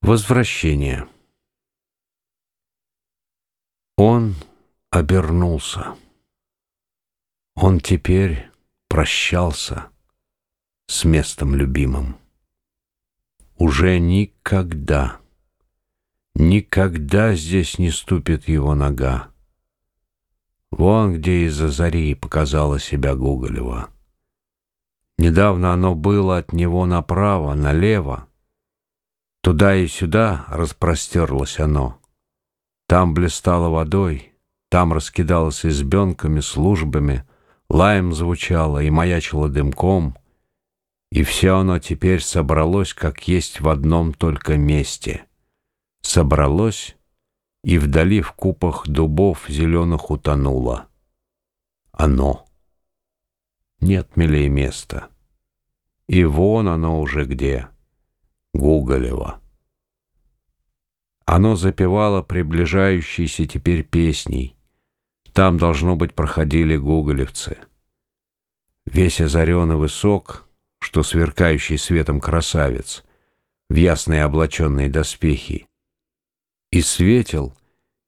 Возвращение. Он обернулся. Он теперь прощался с местом любимым. Уже никогда, никогда здесь не ступит его нога. Вон где из-за зари показала себя Гоголева. Недавно оно было от него направо, налево, Туда и сюда распростерлось оно. Там блистало водой, там раскидалось избенками, службами, лаем звучало и маячило дымком, и все оно теперь собралось, как есть в одном только месте. Собралось и вдали в купах дубов зеленых утонуло. Оно. Нет милее места. И вон оно уже где — Гоголева. Оно запевало приближающейся теперь песней. Там, должно быть, проходили гоголевцы. Весь озарен и высок, что сверкающий светом красавец, в ясные облаченные доспехи. И светил,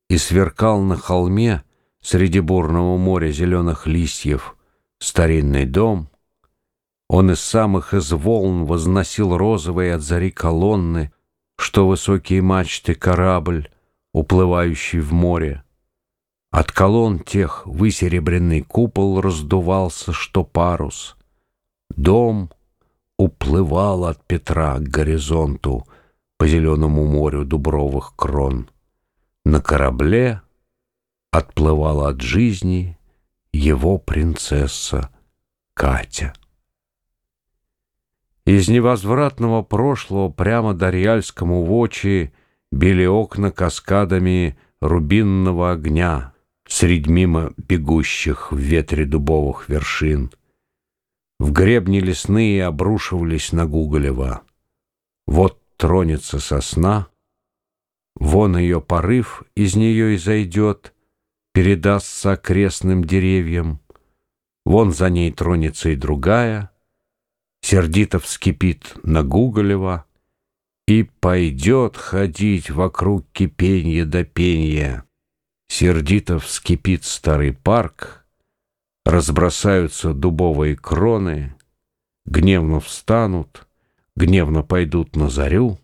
и сверкал на холме среди бурного моря зеленых листьев старинный дом, он из самых из волн возносил розовые от зари колонны, что высокие мачты корабль, уплывающий в море. От колонн тех высеребренный купол раздувался, что парус. Дом уплывал от Петра к горизонту по зеленому морю дубровых крон. На корабле отплывала от жизни его принцесса Катя. Из невозвратного прошлого прямо до Риальскому вочи били окна каскадами рубинного огня средь мимо бегущих в ветре дубовых вершин. В гребни лесные обрушивались на Гуголева. Вот тронется сосна, вон ее порыв из нее изойдет, передастся окрестным деревьям, вон за ней тронется и другая — сердито вскипит на Гуголева и пойдет ходить вокруг кипенья до пенья. Сердито вскипит старый парк, разбросаются дубовые кроны, гневно встанут, гневно пойдут на зарю.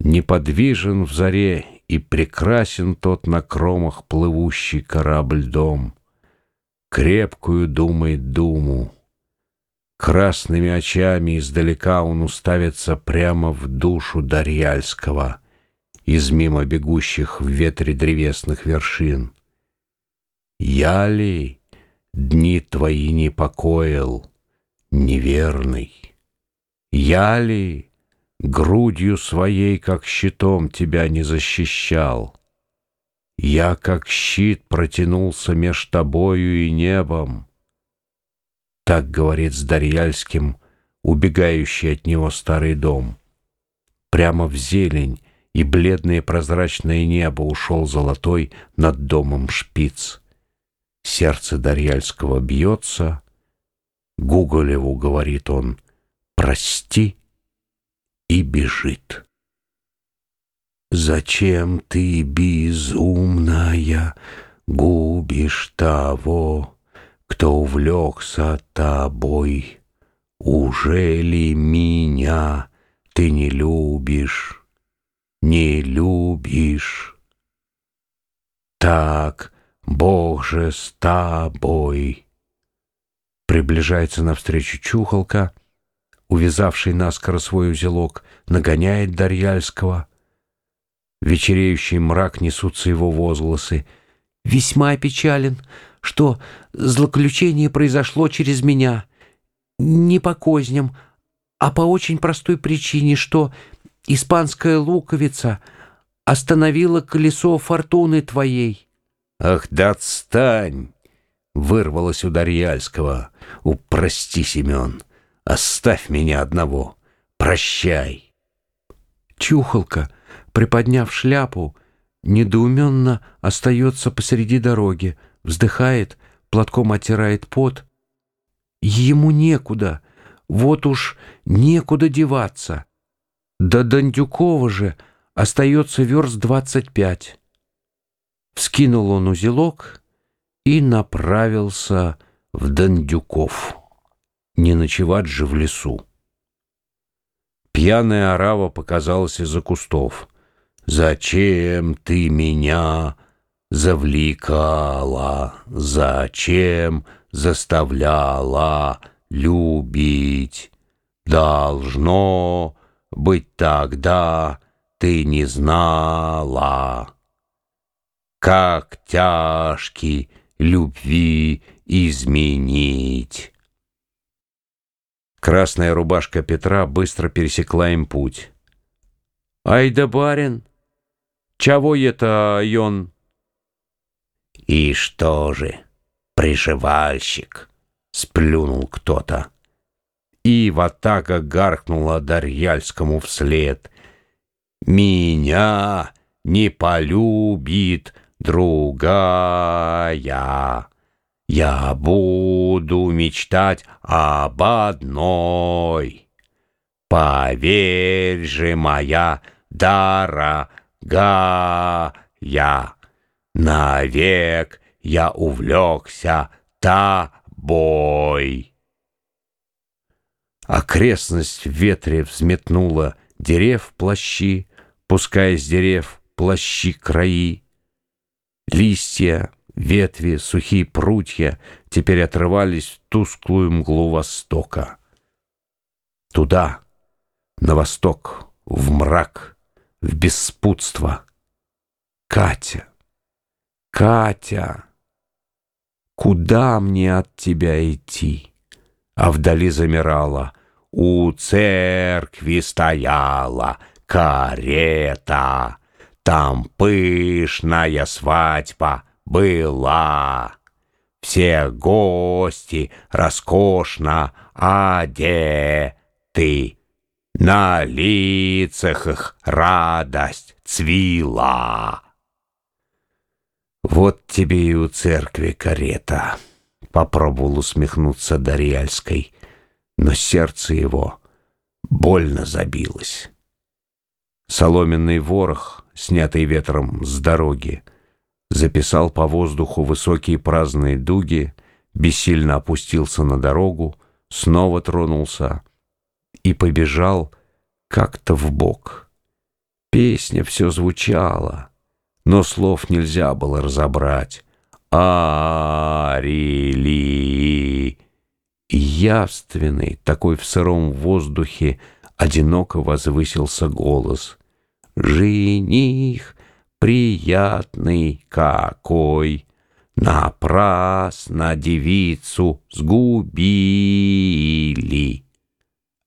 Неподвижен в заре и прекрасен тот на кромах плывущий корабль-дом. Крепкую думает думу, Красными очами издалека он уставится прямо в душу Дарьяльского из мимо бегущих в ветре древесных вершин. Я ли дни твои не покоил, неверный? Я ли грудью своей, как щитом, тебя не защищал? Я, как щит, протянулся меж тобою и небом, так говорит с Дарьяльским, убегающий от него старый дом. Прямо в зелень и бледное прозрачное небо ушел золотой над домом шпиц. Сердце Дарьяльского бьется. Гуголеву, говорит он, прости, и бежит. Зачем ты, безумная, губишь того, кто увлекся тобой, уже ли меня ты не любишь, не любишь? Так, Бог же с тобой. Приближается навстречу чухолка, увязавший наскоро свой узелок, нагоняет Дарьяльского. Вечереющий мрак несутся его возгласы. «Весьма печален, что злоключение произошло через меня. Не по козням, а по очень простой причине, что испанская луковица остановила колесо фортуны твоей. «Ах, да отстань!» — вырвалось у Дарьяльского. «Упрости, Семен, оставь меня одного. Прощай!» Чухолка, приподняв шляпу, недоуменно остается посреди дороги, вздыхает, платком оттирает пот. Ему некуда, вот уж некуда деваться. До Дондюкова же остается верст двадцать пять. Вскинул он узелок и направился в Дондюков. Не ночевать же в лесу. Пьяная орава показалась из-за кустов. «Зачем ты меня завлекала? Зачем заставляла любить? Должно быть тогда ты не знала, как тяжкий любви изменить». Красная рубашка Петра быстро пересекла им путь. «Ай да барин! Чего это он?» «И что же, приживальщик?» — сплюнул кто-то. И в атака гаркнула Дарьяльскому вслед. «Меня не полюбит другая». Я буду мечтать об одной. Поверь же, моя дорогая, навек я увлекся тобой. Окрестность в ветре взметнула дерев плащи, пуская с дерев плащи краи. Листья Ветви, сухие прутья теперь отрывались в тусклую мглу востока. Туда, на восток, в мрак, в беспутство. Катя, Катя, куда мне от тебя идти? А вдали замирала, у церкви стояла карета, там пышная свадьба — была. Все гости роскошно одеты, На лицах их радость цвела. Вот тебе и у церкви карета, Попробовал усмехнуться Дарьяльской, Но сердце его больно забилось. Соломенный ворох, снятый ветром с дороги, записал по воздуху высокие праздные дуги, бессильно опустился на дорогу, снова тронулся и побежал как-то в бок. Песня все звучала, но слов нельзя было разобрать. Арили! Явственный, такой в сыром воздухе, одиноко возвысился голос. «Жених!» приятный какой, Напрасно девицу сгубили.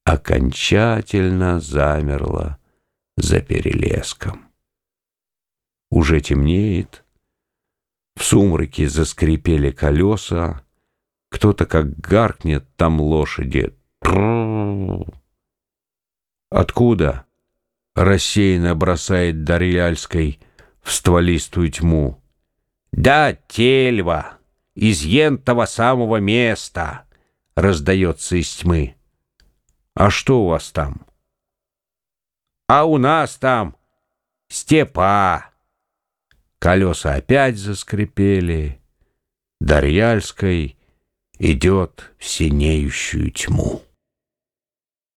Окончательно замерла за перелеском. Уже темнеет, в сумраке заскрипели колеса, кто-то как гаркнет там лошади. Откуда? Рассеянно бросает Дарьяльской — в стволистую тьму. «Да, тельва, из ентого самого места!» — раздается из тьмы. «А что у вас там?» «А у нас там степа!» Колеса опять заскрипели. Дарьяльской идет в синеющую тьму.